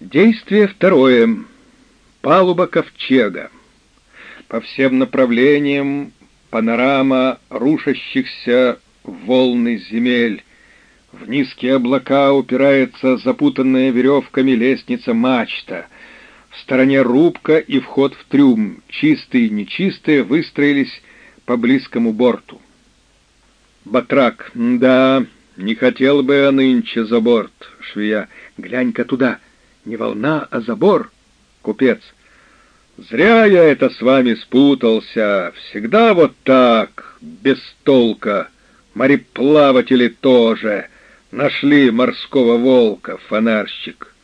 Действие второе. Палуба ковчега. По всем направлениям панорама рушащихся волны земель. В низкие облака упирается запутанная веревками лестница мачта. В стороне рубка и вход в трюм. Чистые и нечистые выстроились по близкому борту. Батрак. Да, не хотел бы я нынче за борт. Швея. Глянь-ка туда. Не волна, а забор. Купец. Зря я это с вами спутался. Всегда вот так, без толка. Мореплаватели тоже. Нашли морского волка, фонарщик.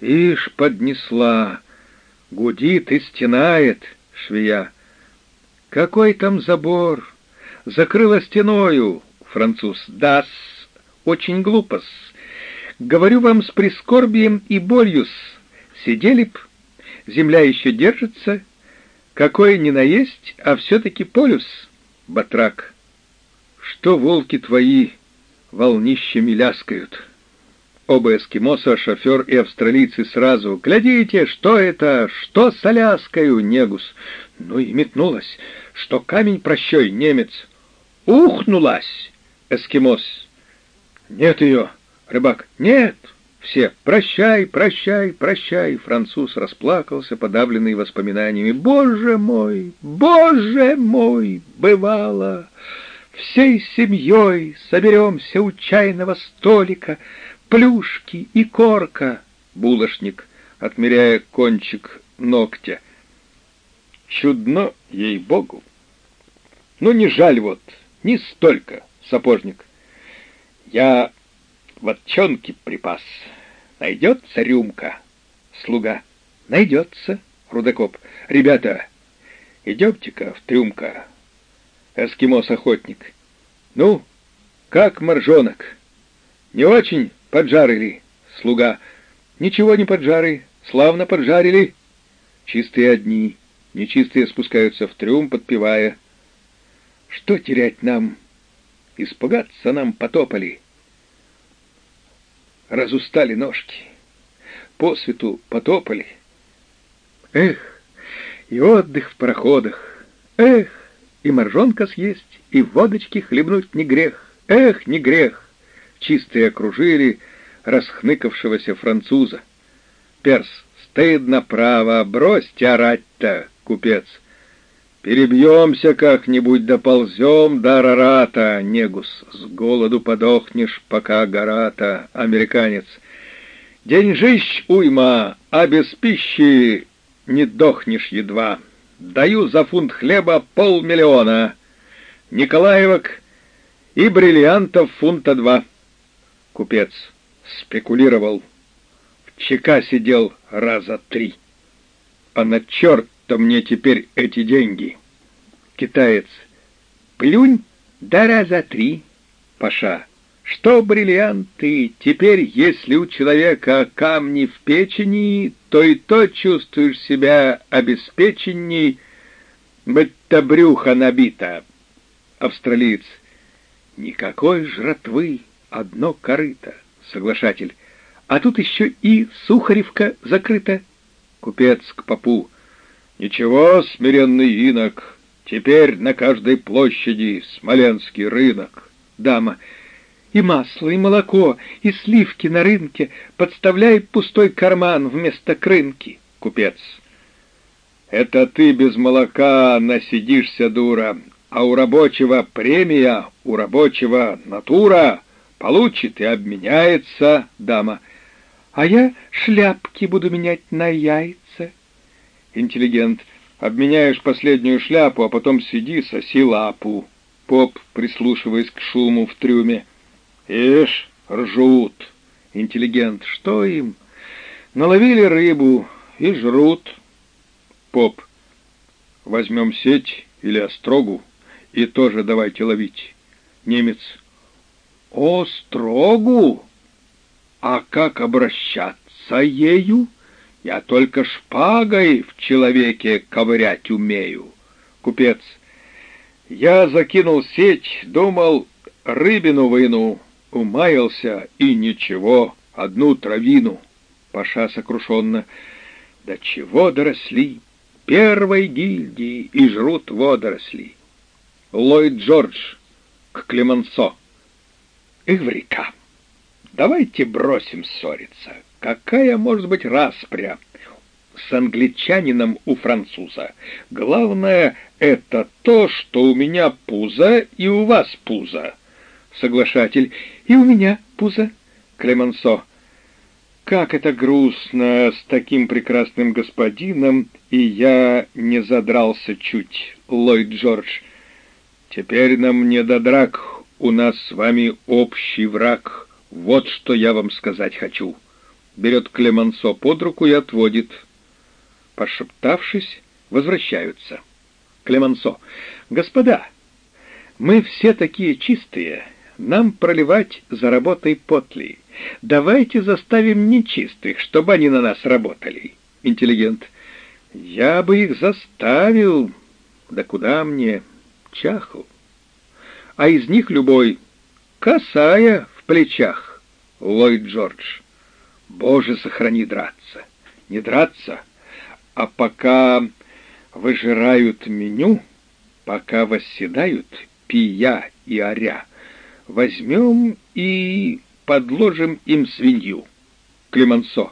Ишь, поднесла. Гудит и стенает, швея. Какой там забор? Закрыла стеною, француз. Дас, очень глупо Говорю вам с прискорбием и болью Сидели б, земля еще держится, какой ни наесть, а все-таки полюс, батрак. Что волки твои волнищами ляскают? Оба эскимоса, шофер и австралийцы сразу. «Глядите, что это? Что с Аляскою, Негус?» Ну и метнулась. «Что камень прощой, немец?» «Ухнулась!» Эскимос. «Нет ее!» Рыбак. «Нет!» Все «Прощай, прощай, прощай!» Француз расплакался, подавленный воспоминаниями. «Боже мой! Боже мой! Бывало! Всей семьей соберемся у чайного столика, плюшки и корка!» Булочник, отмеряя кончик ногтя. «Чудно, ей-богу! Ну, не жаль вот, не столько, сапожник. Я ватчонки припас. Найдется рюмка? Слуга. Найдется, Рудокоп. Ребята, идемте-ка в трюмка. Эскимос-охотник. Ну, как моржонок? Не очень поджарили? Слуга. Ничего не поджарили, славно поджарили. Чистые одни, нечистые спускаются в трюм, подпевая. Что терять нам? Испугаться нам потопали разустали ножки, по свету потопали. Эх, и отдых в проходах, эх, и моржонка съесть, и водочки хлебнуть не грех, эх, не грех. Чистые окружили расхныкавшегося француза. Перс, стыдно право, бросьте орать-то, купец. Перебьемся как-нибудь, доползем до Арарата, Негус. С голоду подохнешь, пока гората, американец. Деньжищ уйма, а без пищи не дохнешь едва. Даю за фунт хлеба полмиллиона. Николаевок и бриллиантов фунта два. Купец спекулировал. В ЧК сидел раза три. А на черт то мне теперь эти деньги? Китаец. Плюнь, да раза три. Паша. Что бриллианты? Теперь, если у человека камни в печени, то и то чувствуешь себя обеспеченней, быть-то брюхо набито. Австралиец. Никакой жратвы, одно корыто. Соглашатель. А тут еще и Сухаревка закрыта. Купец к попу. Ничего, смиренный инок, теперь на каждой площади Смоленский рынок. Дама. И масло, и молоко, и сливки на рынке. Подставляй пустой карман вместо крынки. Купец. Это ты без молока насидишься, дура, а у рабочего премия, у рабочего натура. Получит и обменяется, дама. А я шляпки буду менять на яйца. Интеллигент. Обменяешь последнюю шляпу, а потом сиди, соси лапу. Поп, прислушиваясь к шуму в трюме. Ишь, ржут. Интеллигент. Что им? Наловили рыбу и жрут. Поп. Возьмем сеть или острогу и тоже давайте ловить. Немец. Острогу? А как обращаться ею? Я только шпагой в человеке ковырять умею. Купец. Я закинул сеть, думал, рыбину выну, умаялся и ничего, одну травину. Паша сокрушенно. До чего доросли? Первой гильдии и жрут водоросли. Ллойд Джордж к Клемансо. Эврика, давайте бросим ссориться. Какая может быть распря с англичанином у француза? Главное — это то, что у меня пузо и у вас пузо. Соглашатель. И у меня пузо. Клемансо. Как это грустно с таким прекрасным господином, и я не задрался чуть, Ллойд Джордж. Теперь нам не до драк, у нас с вами общий враг. Вот что я вам сказать хочу. Берет Клемансо под руку и отводит. Пошептавшись, возвращаются. Клемансо. Господа, мы все такие чистые, нам проливать за работой потли. Давайте заставим нечистых, чтобы они на нас работали. Интеллигент. Я бы их заставил. Да куда мне? Чаху. А из них любой. Косая в плечах. Ллойд Джордж. Боже, сохрани драться. Не драться, а пока выжирают меню, пока восседают пия и оря, возьмем и подложим им свинью. Клемансо.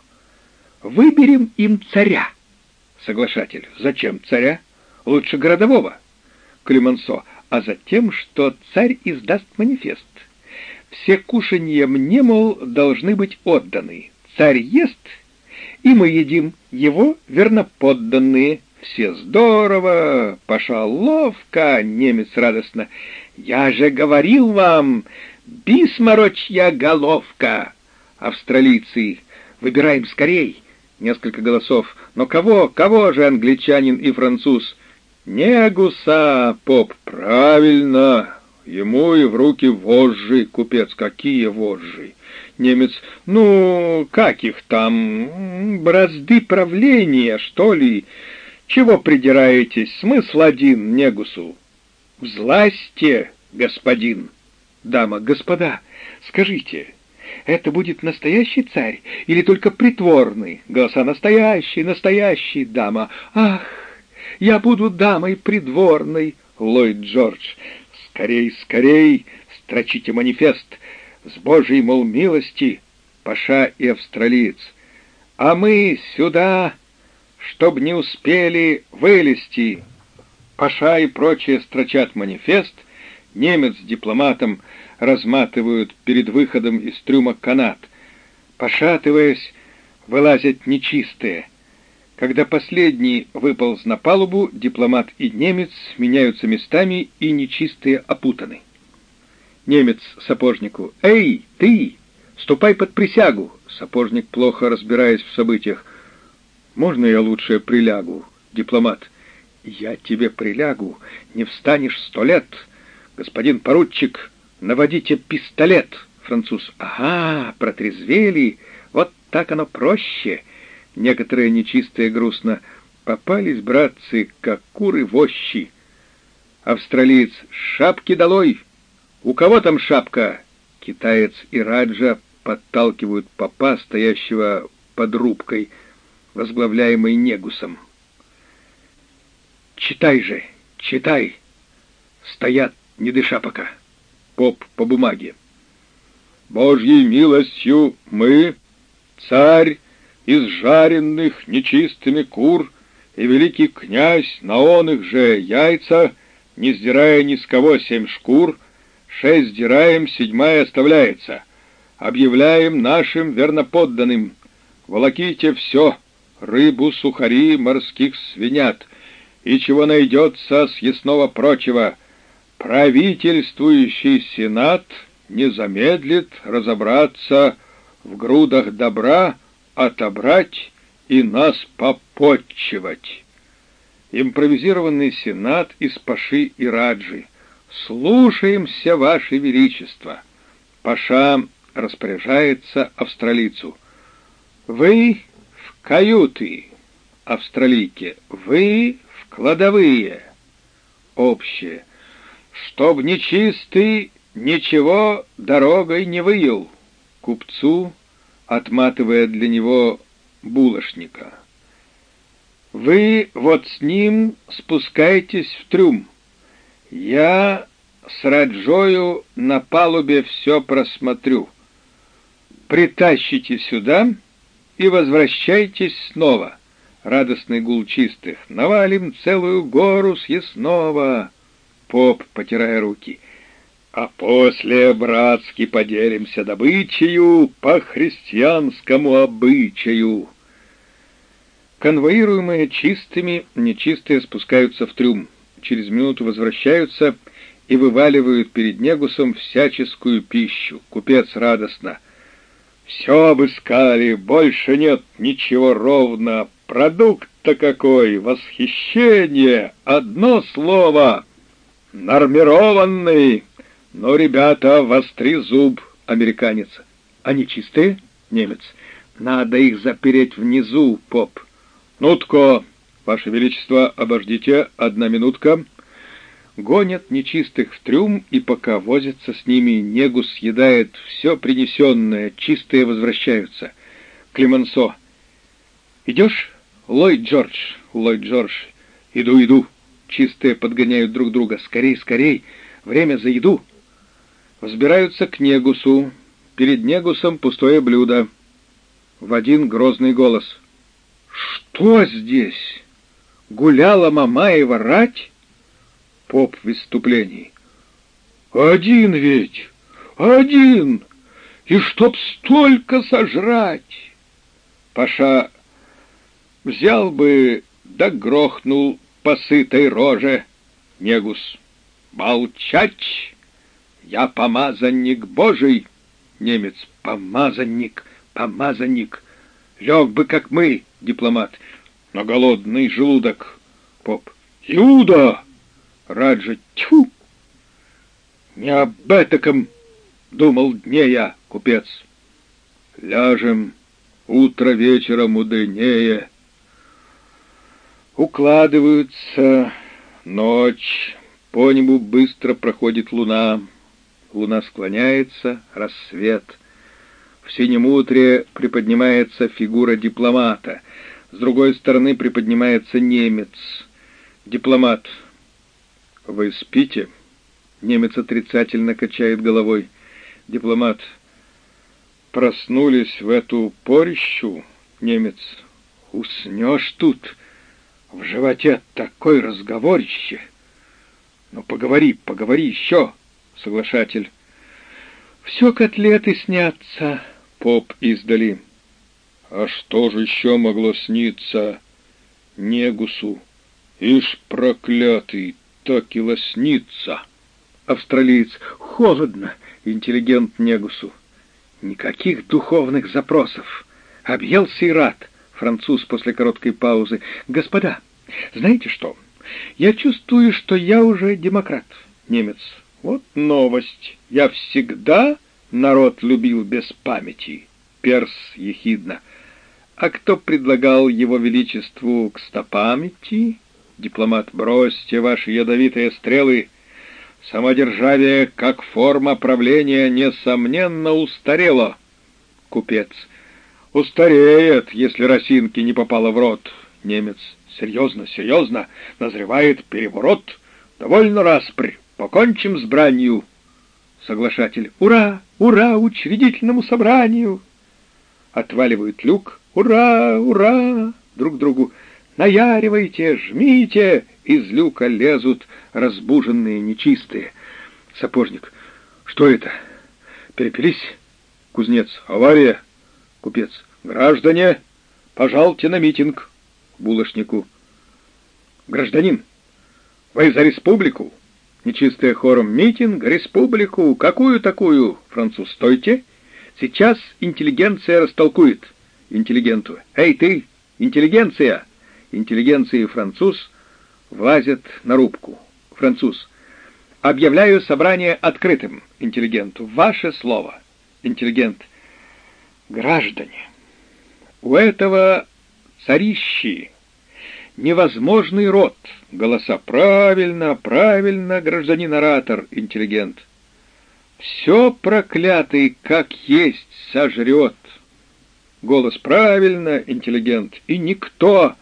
Выберем им царя. Соглашатель. Зачем царя? Лучше городового. Клемансо. А затем, что царь издаст манифест. Все кушанья мне, мол, должны быть отданы. Царь ест, и мы едим, его верноподданные. Все здорово, Паша ловко, немец радостно. Я же говорил вам, Бисмарочья головка! Австралийцы, выбираем скорей! Несколько голосов. Но кого, кого же англичанин и француз? Негуса, поп, правильно. Ему и в руки вожжи, купец, какие вожжи? Немец, ну, как их там, бразды правления, что ли? Чего придираетесь? Смысл один, Негусу. Взласьте, господин. Дама, господа, скажите, это будет настоящий царь или только притворный? Голоса настоящий, настоящий, дама. Ах, я буду дамой придворной, Ллойд Джордж. Скорей, скорей, строчите манифест. С Божьей, мол, милости, Паша и австралиец. А мы сюда, чтоб не успели вылезти. Паша и прочие строчат манифест — Немец с дипломатом разматывают перед выходом из трюма канат. Пошатываясь, вылазят нечистые. Когда последний выполз на палубу, дипломат и немец меняются местами, и нечистые опутаны. Немец сапожнику. «Эй, ты! Ступай под присягу!» Сапожник, плохо разбираясь в событиях. «Можно я лучше прилягу?» Дипломат. «Я тебе прилягу, не встанешь сто лет!» «Господин поручик, наводите пистолет!» Француз. «Ага, протрезвели! Вот так оно проще!» Некоторые нечистые грустно. «Попались, братцы, как куры вощи!» Австралиец. «Шапки долой! У кого там шапка?» Китаец и Раджа подталкивают попа, стоящего под рубкой, возглавляемой Негусом. «Читай же, читай!» Стоят не дыша пока. Поп по бумаге. Божьей милостью мы, царь из жареных нечистыми кур и великий князь на он их же яйца, не сдирая ни с кого семь шкур, шесть сдираем, седьмая оставляется. Объявляем нашим верноподданным, волоките все, рыбу, сухари, морских свинят, и чего найдется съестного прочего — правительствующий сенат не замедлит разобраться в грудах добра, отобрать и нас попотчевать. Импровизированный сенат из Паши и Раджи. Слушаемся, Ваше Величество. Паша распоряжается австралийцу. Вы в каюты, австралийке, вы в кладовые. Общее чтоб нечистый ничего дорогой не выел. Купцу, отматывая для него булочника. Вы вот с ним спускаетесь в трюм. Я с Раджою на палубе все просмотрю. Притащите сюда и возвращайтесь снова. Радостный гул чистых. Навалим целую гору съестного. Поп, потирая руки. А после братски поделимся добычею по христианскому обычаю. Конвоируемые чистыми, нечистые спускаются в трюм. Через минуту возвращаются и вываливают перед Негусом всяческую пищу. Купец радостно. «Все обыскали, больше нет ничего ровно. Продукт-то какой! Восхищение! Одно слово! Нормированный! Но, ребята, востри зуб!» Американец. «Они чистые?» Немец. «Надо их запереть внизу, поп». «Нутко! Ваше Величество, обождите, одна минутка!» Гонят нечистых в трюм, и пока возятся с ними, негус съедает все принесенное, чистые возвращаются. Климансо. «Идешь?» «Ллойд Джордж!» «Ллойд Джордж!» «Иду, иду!» Чистые подгоняют друг друга. «Скорей, скорей! Время за еду!» Взбираются к Негусу. Перед Негусом пустое блюдо. В один грозный голос. «Что здесь? Гуляла Мамаева рать?» Поп в выступлении. «Один ведь! Один! И чтоб столько сожрать!» Паша взял бы, да грохнул по сытой роже. Негус. «Молчать! Я помазанник Божий!» Немец. «Помазанник! Помазанник! Лег бы, как мы!» Дипломат. «На голодный желудок!» Поп. «Иуда!» Раджа, тьфу! Не об этаком думал дне я, купец. Ляжем, утро вечера мудренее. Укладываются, ночь, по небу быстро проходит луна. Луна склоняется, рассвет. В синем утре приподнимается фигура дипломата. С другой стороны приподнимается немец. Дипломат — «Вы спите?» Немец отрицательно качает головой. Дипломат. «Проснулись в эту порищу?» Немец. «Уснешь тут? В животе такой разговорище!» «Ну, поговори, поговори еще!» Соглашатель. «Все котлеты снятся!» Поп издали. «А что же еще могло сниться?» Негусу. «Ишь, проклятый, так и лоснится. Австралиец. Холодно. Интеллигент Негусу. Никаких духовных запросов. Объелся и рад. Француз после короткой паузы. Господа, знаете что? Я чувствую, что я уже демократ. Немец. Вот новость. Я всегда народ любил без памяти. Перс ехидно. А кто предлагал его величеству к стопам идти? Дипломат, бросьте ваши ядовитые стрелы. Самодержавие, как форма правления, несомненно устарело. Купец. Устареет, если росинки не попало в рот. Немец. Серьезно, серьезно. Назревает переворот. Довольно распрь. Покончим с бранью. Соглашатель. Ура! Ура! Учредительному собранию! Отваливают люк. Ура! Ура! Друг другу. Наяривайте, жмите!» Из люка лезут разбуженные нечистые. Сапожник. «Что это? Перепились?» Кузнец. «Авария!» Купец. «Граждане, пожалуйте на митинг!» Булочнику. «Гражданин, вы за республику?» Нечистая хором. «Митинг, республику! Какую такую?» Француз. «Стойте! Сейчас интеллигенция растолкует!» Интеллигенту. «Эй, ты, интеллигенция!» Интеллигенция и француз влазят на рубку. Француз. Объявляю собрание открытым. Интеллигенту. Ваше слово. Интеллигент. Граждане, у этого царищи невозможный род. Голоса. Правильно, правильно, гражданин-оратор. Интеллигент. Все проклятый, как есть, сожрет. Голос правильно, интеллигент, и никто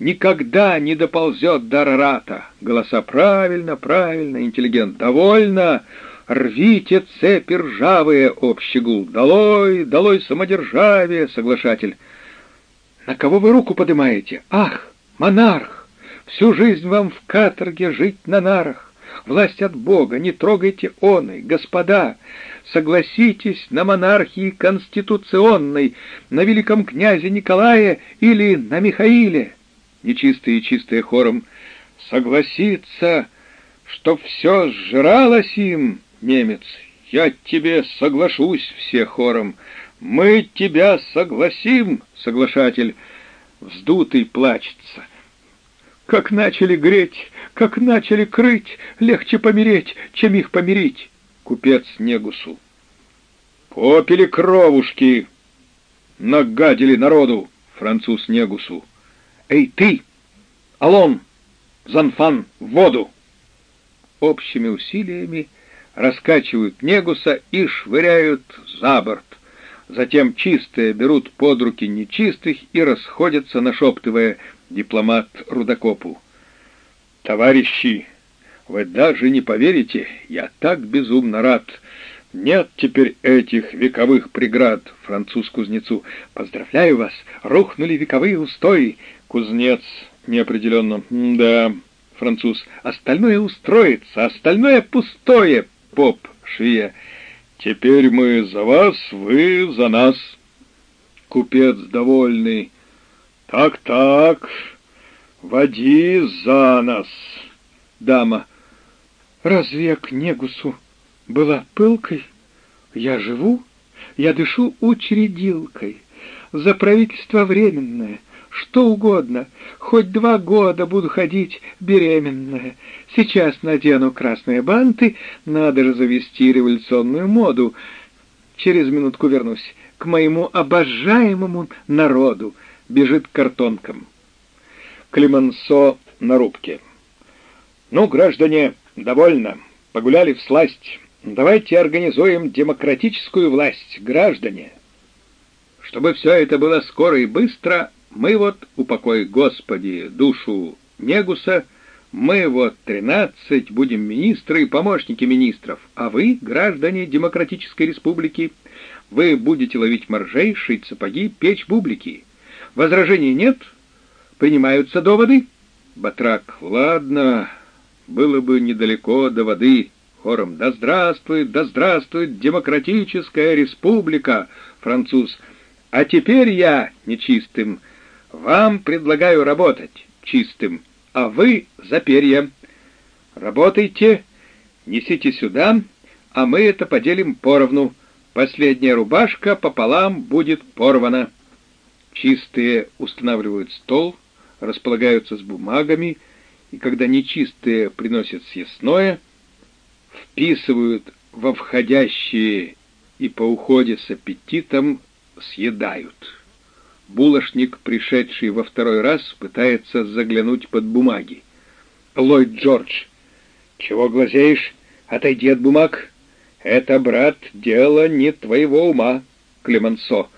никогда не доползет до Арарата. Голоса правильно, правильно, интеллигент, довольно. Рвите цепи ржавые, общий гул. Долой, долой самодержавие, соглашатель. На кого вы руку поднимаете? Ах, монарх! Всю жизнь вам в каторге жить на нарах. Власть от Бога, не трогайте оной, господа. Согласитесь на монархии конституционной, на великом князе Николае или на Михаиле. Нечистые и чистые хором. Согласиться, что все сжиралось им, немец. Я тебе соглашусь все хором. Мы тебя согласим, соглашатель. Вздутый плачется. Как начали греть, как начали крыть, легче помереть, чем их помирить. Купец Негусу. Попили кровушки, нагадили народу, француз Негусу. Эй, ты, Алон, Занфан, в воду! Общими усилиями раскачивают Негуса и швыряют за борт. Затем чистые берут под руки нечистых и расходятся, нашептывая дипломат Рудокопу. «Товарищи, вы даже не поверите, я так безумно рад. Нет теперь этих вековых преград, француз кузнецу. Поздравляю вас, рухнули вековые устои. Кузнец неопределенно. Да, француз, остальное устроится, остальное пустое, поп, швея. Теперь мы за вас, вы за нас. Купец довольный. Так-так, води за нас. Дама. Разве я к Негусу была пылкой? Я живу, я дышу учредилкой. За правительство временное, что угодно, хоть два года буду ходить беременная. Сейчас надену красные банты, надо же завести революционную моду. Через минутку вернусь к моему обожаемому народу. Бежит к картонкам. Климансо на рубке. Ну, граждане, довольно. Погуляли в сласть. Давайте организуем демократическую власть, граждане. Чтобы все это было скоро и быстро, мы вот, упокой Господи душу Негуса, мы вот тринадцать будем министры и помощники министров, а вы, граждане Демократической Республики, вы будете ловить моржей, шить сапоги, печь бублики. Возражений нет? Принимаются доводы? Батрак, ладно, было бы недалеко до воды. Хором, да здравствует, да здравствует Демократическая Республика, француз. А теперь я нечистым, вам предлагаю работать чистым, а вы за перья. Работайте, несите сюда, а мы это поделим поровну. Последняя рубашка пополам будет порвана. Чистые устанавливают стол, располагаются с бумагами, и когда нечистые приносят съестное, вписывают во входящие и по уходе с аппетитом съедают. Булошник, пришедший во второй раз, пытается заглянуть под бумаги. Ллойд Джордж. «Чего глазеешь? Отойди от бумаг. Это, брат, дело не твоего ума, Клемансо.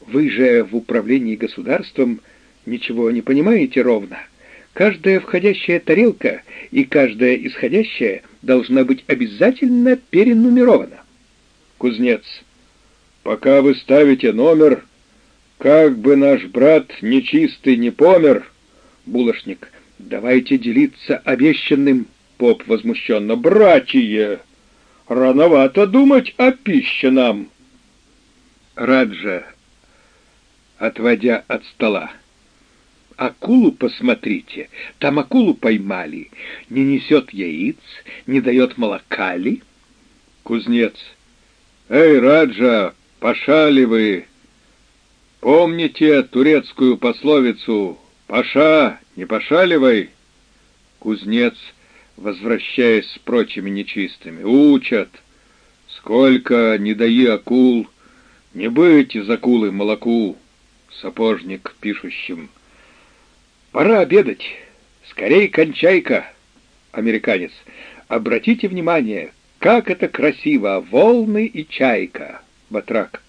Вы же в управлении государством ничего не понимаете ровно. Каждая входящая тарелка и каждая исходящая должна быть обязательно перенумерована. Кузнец. Пока вы ставите номер, как бы наш брат нечистый не помер, булочник, давайте делиться обещанным, поп возмущенно, братья, рановато думать о пище нам. Раджа, отводя от стола. Акулу посмотрите, там акулу поймали, не несет яиц, не дает молока ли? Кузнец. Эй, Раджа, пошали вы, Помните турецкую пословицу «Паша, не пошаливай»? Кузнец, возвращаясь с прочими нечистыми, учат. Сколько не даи акул, не быть из акулы молоку. Сапожник пишущим. Пора обедать. Скорей кончай-ка. Американец. Обратите внимание, как это красиво, волны и чайка. Батрак.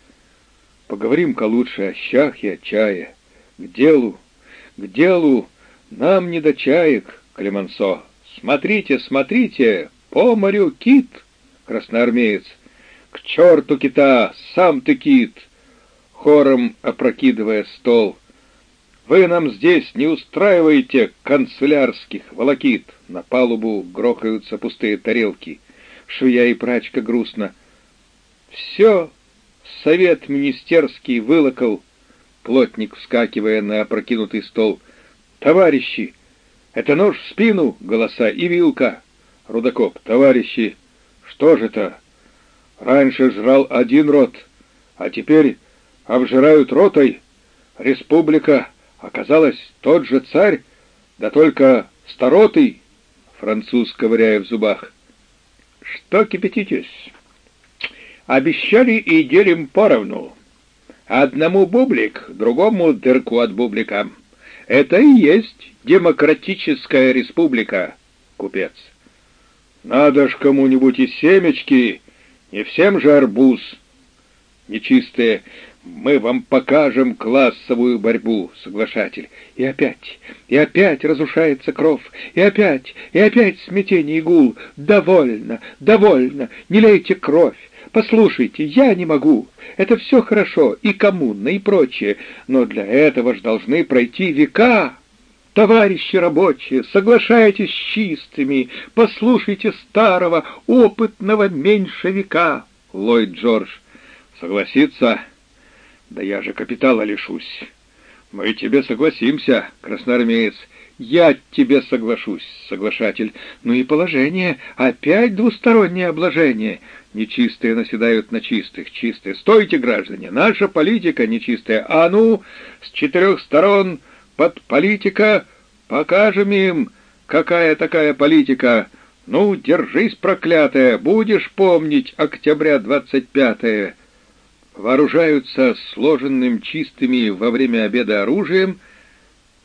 Поговорим-ка лучше о щах и о чае. К делу, к делу, нам не до чаек, Клемансо. Смотрите, смотрите, по морю кит, красноармеец. К черту кита, сам ты кит, хором опрокидывая стол. Вы нам здесь не устраиваете канцелярских волокит. На палубу грохаются пустые тарелки. Швея и прачка грустно. Все совет министерский вылокал, плотник, вскакивая на опрокинутый стол. Товарищи, это нож в спину, голоса и вилка. Рудокоп, товарищи, что же это? Раньше жрал один рот, а теперь обжирают ротой. Республика оказалась тот же царь, да только старотый, француз, ковыряя в зубах. Что кипятитесь? Обещали и делим поровну. Одному бублик, другому дырку от бублика. Это и есть демократическая республика, купец. Надо ж кому-нибудь и семечки, не всем же арбуз. Нечистые, мы вам покажем классовую борьбу, соглашатель. И опять, и опять разрушается кровь, и опять, и опять смятение и гул. Довольно, довольно, не лейте кровь. Послушайте, я не могу. Это все хорошо, и коммуна, и прочее, но для этого ж должны пройти века. Товарищи рабочие, соглашайтесь с чистыми, послушайте старого, опытного меньшевика. Ллойд Джордж. Согласиться? Да я же капитала лишусь. Мы тебе согласимся, красноармеец. Я тебе соглашусь, соглашатель. Ну и положение, опять двустороннее обложение. Нечистые наседают на чистых, чистые. Стойте, граждане, наша политика нечистая. А ну, с четырех сторон под политика, покажем им, какая такая политика. Ну, держись, проклятая, будешь помнить октября двадцать пятое. Вооружаются сложенным чистыми во время обеда оружием,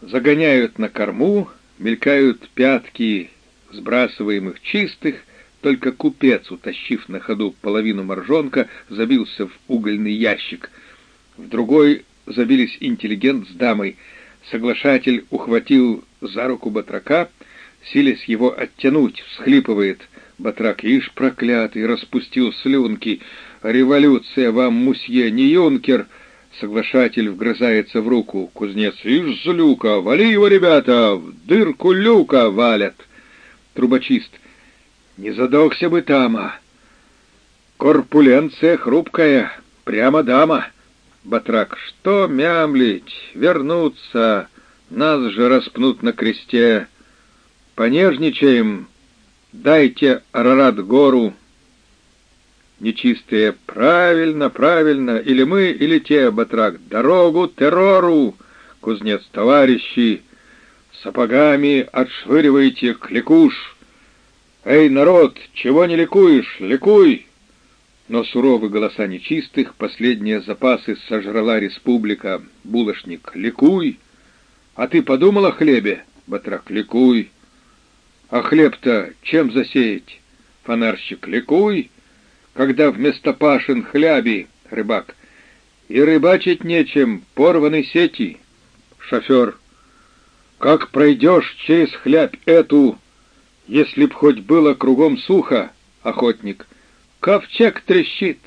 загоняют на корму, мелькают пятки сбрасываемых чистых, только купец, утащив на ходу половину моржонка, забился в угольный ящик. В другой забились интеллигент с дамой. Соглашатель ухватил за руку батрака, силясь его оттянуть, всхлипывает. Батрак, ишь проклятый, распустил слюнки. Революция вам, мусье, не юнкер. Соглашатель вгрызается в руку. Кузнец, ишь злюка, вали его, ребята, в дырку люка валят. Трубочист, не задохся бы тама. Корпуленция хрупкая, прямо дама. Батрак, что мямлить, вернуться, нас же распнут на кресте. Понежничаем, дайте Арарат гору. Нечистые, правильно, правильно, или мы, или те, Батрак, дорогу террору. Кузнец, товарищи, сапогами отшвыривайте кликуш. «Эй, народ, чего не ликуешь? Ликуй!» Но суровые голоса нечистых, последние запасы сожрала республика. Булочник, ликуй! А ты подумал о хлебе? Батрак, ликуй! А хлеб-то чем засеять? Фонарщик, ликуй! Когда вместо пашин хляби, рыбак, и рыбачить нечем, порваны сети. Шофер, как пройдешь через хлябь эту, если б хоть было кругом сухо, охотник. Ковчег трещит,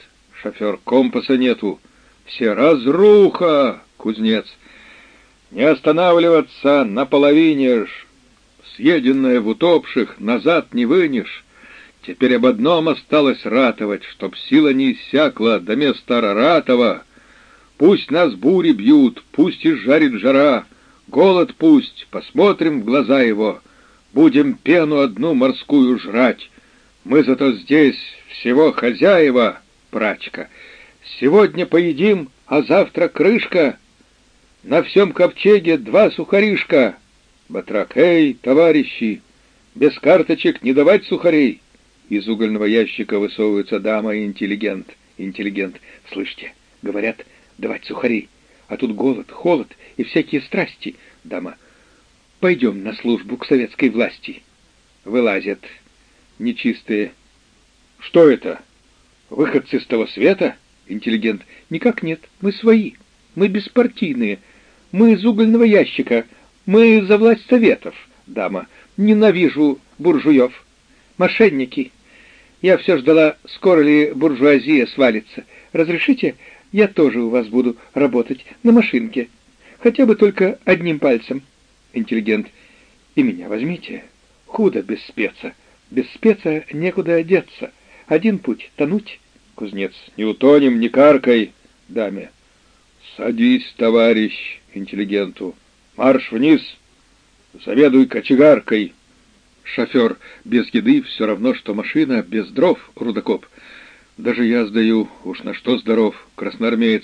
шофер, компаса нету. Все разруха, кузнец. Не останавливаться на половине ж. Съеденное в утопших назад не вынешь. Теперь об одном осталось ратовать, чтоб сила не иссякла до места Раратова. Пусть нас бури бьют, пусть и жарит жара, голод пусть, посмотрим в глаза его — Будем пену одну морскую жрать. Мы зато здесь всего хозяева, прачка. Сегодня поедим, а завтра крышка. На всем ковчеге два сухаришка. Батрак, эй, товарищи, без карточек не давать сухарей. Из угольного ящика высовывается дама и интеллигент. Интеллигент, слышите, говорят, давать сухарей. А тут голод, холод и всякие страсти. Дама, Пойдем на службу к советской власти. Вылазят нечистые. Что это? Выходцы с того света? Интеллигент. Никак нет, мы свои. Мы беспартийные. Мы из угольного ящика. Мы за власть советов. Дама. Ненавижу буржуев. Мошенники. Я все ждала, скоро ли буржуазия свалится. Разрешите, я тоже у вас буду работать на машинке. Хотя бы только одним пальцем. Интеллигент. И меня возьмите. Худо без спеца. Без спеца некуда одеться. Один путь — тонуть. Кузнец. Не утонем, не каркай. Даме. Садись, товарищ, интеллигенту. Марш вниз. Заведуй кочегаркой. Шофер. Без еды все равно, что машина без дров, рудокоп. Даже я сдаю, уж на что здоров, красноармеец.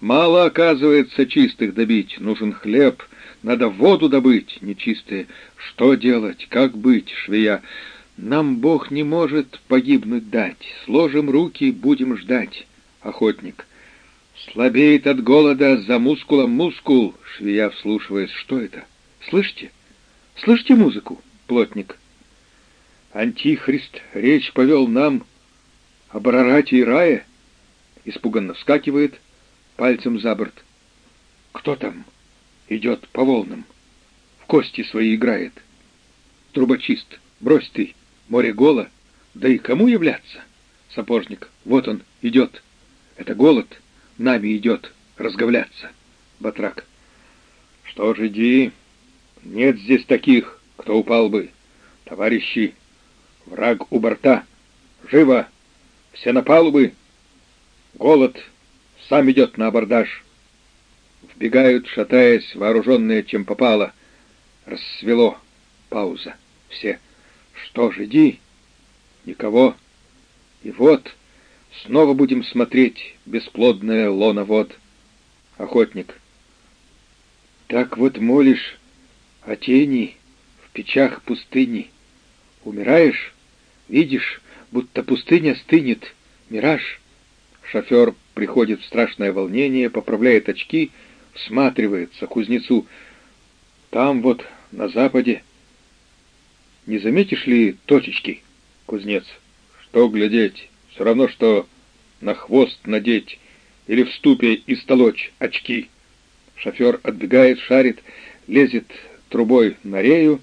Мало, оказывается, чистых добить, нужен хлеб, надо воду добыть, нечистые. Что делать, как быть, швея? Нам Бог не может погибнуть дать, сложим руки, будем ждать. Охотник. Слабеет от голода, за мускулом мускул, швея вслушиваясь. Что это? Слышите? Слышите музыку? Плотник. Антихрист речь повел нам об Арарате и рае. Испуганно вскакивает, пальцем за борт. Кто там? Идет по волнам. В кости свои играет. Трубочист, брось ты, море голо. Да и кому являться? Сапожник, вот он, идет. Это голод, нами идет разговляться. Батрак. Что ж, иди. Нет здесь таких, кто упал бы. Товарищи, враг у борта. Живо! Все на палубы. Голод сам идет на абордаж. Вбегают, шатаясь, вооруженные, чем попало. Рассвело. Пауза. Все. Что ж, иди. Никого. И вот, снова будем смотреть бесплодное лоно вод. Охотник. Так вот молишь о тени в печах пустыни. Умираешь, видишь, будто пустыня стынет. Мираж. Шофер приходит в страшное волнение, поправляет очки, всматривается кузнецу. Там вот, на западе. Не заметишь ли точечки, кузнец? Что глядеть? Все равно, что на хвост надеть или в ступе истолочь очки. Шофер отбегает, шарит, лезет трубой на рею,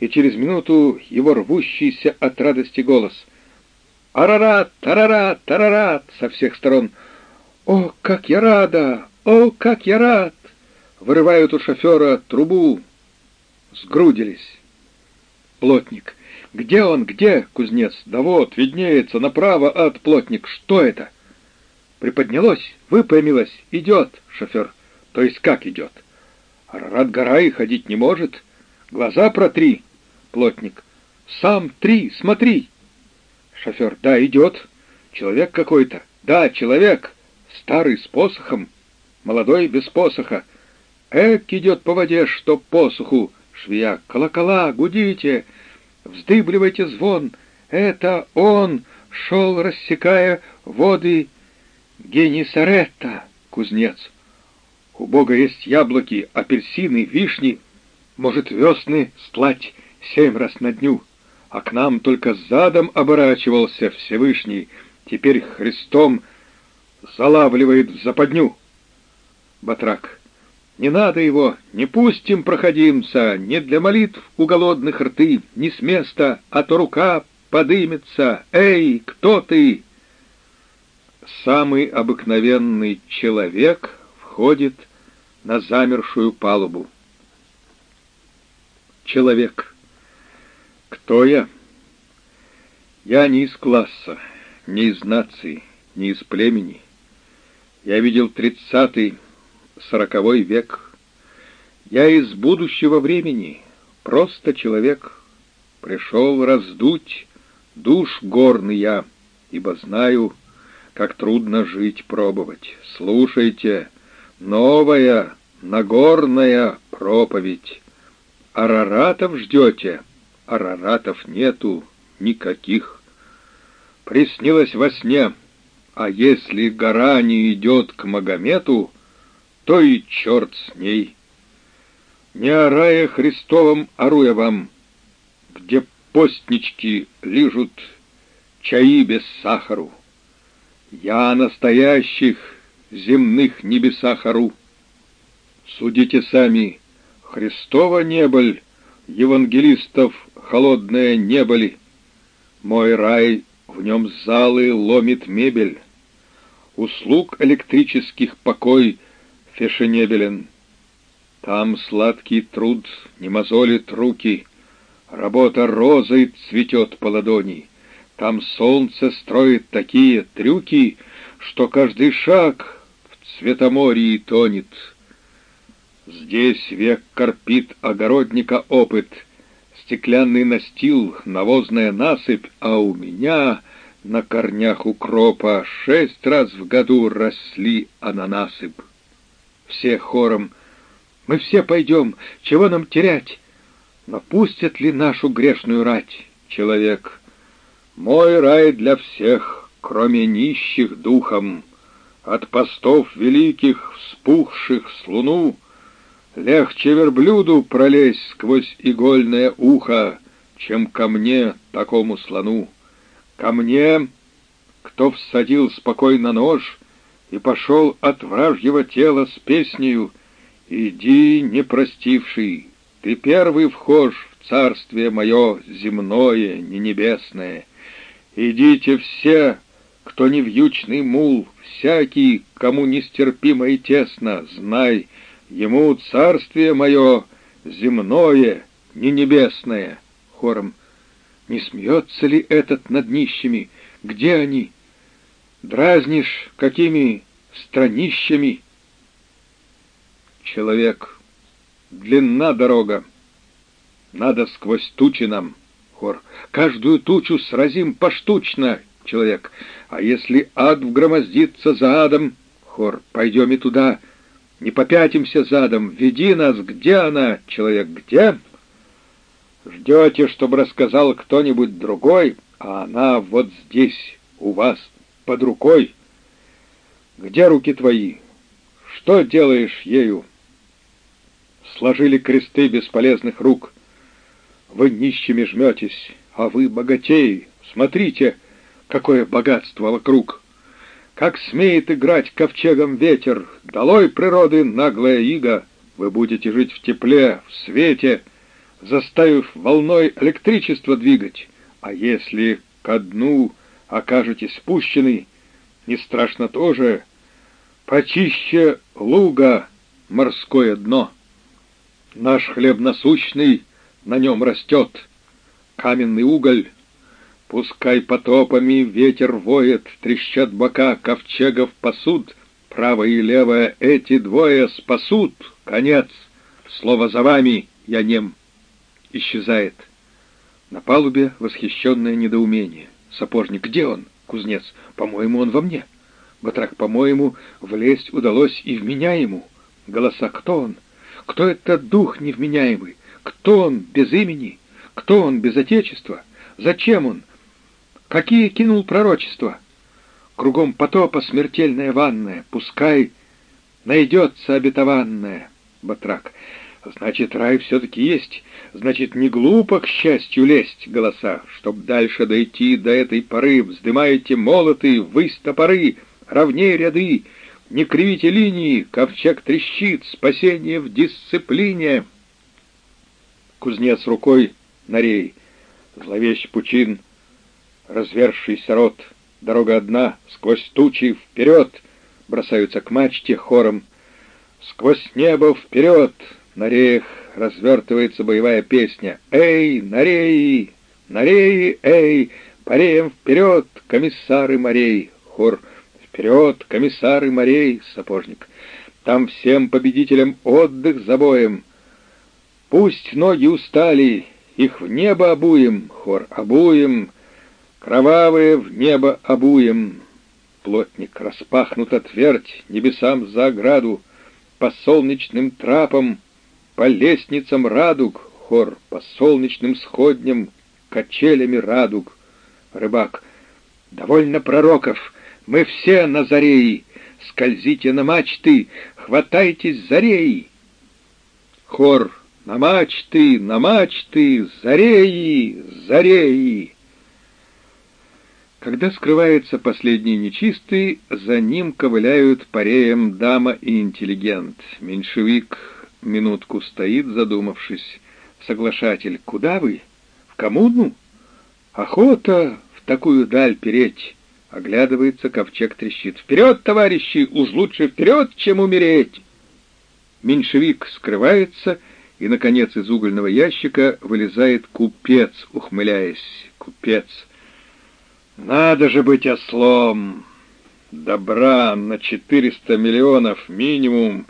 и через минуту его рвущийся от радости голос. «Арарат! Тарарат! Тарарат!» со всех сторон. «О, как я рада! О, как я рад!» Вырывают у шофера трубу. Сгрудились. Плотник. «Где он? Где?» Кузнец. «Да вот, виднеется, направо от плотник. Что это?» Приподнялось, выпрямилось. «Идет!» Шофер. «То есть как идет?» «Арарат гора и ходить не может. Глаза протри!» Плотник. «Сам три, смотри!» Шофер. «Да, идет. Человек какой-то. Да, человек. Старый с посохом. Молодой без посоха. Эк идет по воде, что посуху. Швея. Колокола, гудите. Вздыбливайте звон. Это он шел, рассекая воды Генисаретта, кузнец. У Бога есть яблоки, апельсины, вишни. Может, весны стлать семь раз на дню, а к нам только задом оборачивался Всевышний, теперь Христом залавливает в западню. Батрак. Не надо его, не пустим проходимца, не для молитв у голодных рты, не с места, а то рука подымется. Эй, кто ты? Самый обыкновенный человек входит на замершую палубу. Человек. Кто я? Я не из класса, не из нации, не из племени. Я видел тридцатый, сороковой век. Я из будущего времени, просто человек. Пришел раздуть душ горный я, ибо знаю, как трудно жить пробовать. Слушайте, новая, нагорная проповедь. Араратов ждете? Араратов нету никаких. Приснилось во сне, а если гора не идет к Магомету, то и черт с ней. Не о рае Христовом оруя вам, где постнички лижут чаи без сахару. Я настоящих земных небесах ору. Судите сами, Христова неболь, евангелистов холодная неболи. Мой рай, в нем залы ломит мебель. Услуг электрических покой фешенебелен. Там сладкий труд не мозолит руки, Работа розой цветет по ладони. Там солнце строит такие трюки, Что каждый шаг в цветоморье тонет. Здесь век корпит огородника опыт, Стеклянный настил, навозная насыпь, А у меня на корнях укропа Шесть раз в году росли ананасып. Все хором «Мы все пойдем, чего нам терять?» Но пустят ли нашу грешную рать, человек? Мой рай для всех, кроме нищих духом, От постов великих, вспухших с луну, Легче верблюду пролезть сквозь игольное ухо, Чем ко мне, такому слону. Ко мне, кто всадил спокойно нож И пошел от вражьего тела с песнею, Иди, не простивший, ты первый вхож в царствие мое земное, не небесное. Идите все, кто не вьючный мул, всякий, кому нестерпимо и тесно, знай, ему царствие мое земное, не небесное. Хором. Не смеется ли этот над нищими? Где они? Дразнишь какими странищами? Человек — Длинна дорога. Надо сквозь тучи нам. Хор. Каждую тучу сразим поштучно, человек. А если ад вгромоздится за адом? Хор. Пойдем и туда. Не попятимся задом. Веди нас. Где она, человек, где? Ждете, чтобы рассказал кто-нибудь другой, а она вот здесь, у вас, под рукой. Где руки твои? Что делаешь ею? сложили кресты бесполезных рук. Вы нищими жметесь, а вы богатеи. Смотрите, какое богатство вокруг. Как смеет играть ковчегом ветер, долой природы наглая ига, вы будете жить в тепле, в свете, заставив волной электричество двигать. А если ко дну окажетесь спущены, не страшно тоже, почище луга морское дно. Наш хлеб насущный на нем растет, каменный уголь. Пускай потопами ветер воет, трещат бока ковчегов посуд, правая и левая эти двое спасут. Конец. Слово за вами, я нем. Исчезает. На палубе восхищенное недоумение. Сапожник, где он? Кузнец, по-моему, он во мне. Батрак, по-моему, влезть удалось и в меня ему. Голоса, кто он? Кто этот дух невменяемый? Кто он без имени? Кто он без отечества? Зачем он? Какие кинул пророчества? Кругом потопа смертельная ванная, пускай найдется обетованная. Батрак. Значит, рай все-таки есть. Значит, не глупо к счастью лезть, голоса. Чтоб дальше дойти до этой поры, вздымаете молоты, высь топоры, ровнее ряды, не кривите линии, ковчег трещит, спасение в дисциплине. Кузнец рукой на рей, зловещ пучин, развершийся рот, дорога одна, сквозь тучи вперед, бросаются к мачте хором. Сквозь небо вперед, на реях развертывается боевая песня. Эй, на реи, на реи, эй, пареем вперед, комиссары морей, хор — Вперед, комиссары морей, сапожник! Там всем победителям отдых за боем. Пусть ноги устали, их в небо обуем, хор обуем, кровавые в небо обуем. Плотник распахнута твердь небесам за ограду, по солнечным трапам, по лестницам радуг, хор, по солнечным сходням, качелями радуг. Рыбак, довольно пророков — мы все назареи, скользите на мачты, хватайтесь зарей. Хор на мачты, на мачты, зареи, зареи. Когда скрывается последний нечистый, за ним ковыляют пареем дама и интеллигент. Меньшевик минутку стоит, задумавшись. Соглашатель, куда вы? В коммуну? Охота в такую даль переть. Оглядывается, ковчег трещит. «Вперед, товарищи! Уж лучше вперед, чем умереть!» Меньшевик скрывается, и, наконец, из угольного ящика вылезает купец, ухмыляясь. Купец. «Надо же быть ослом! Добра на четыреста миллионов минимум,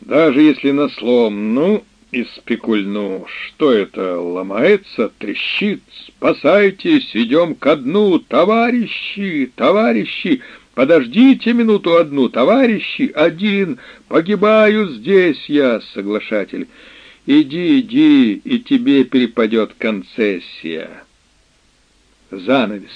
даже если на слом. Ну, и спекульну. Что это, ломается, трещит? Спасайтесь, идем ко дну, товарищи, товарищи! Подождите минуту одну, товарищи, один, погибаю здесь я, соглашатель. Иди, иди, и тебе перепадет концессия. Занавес.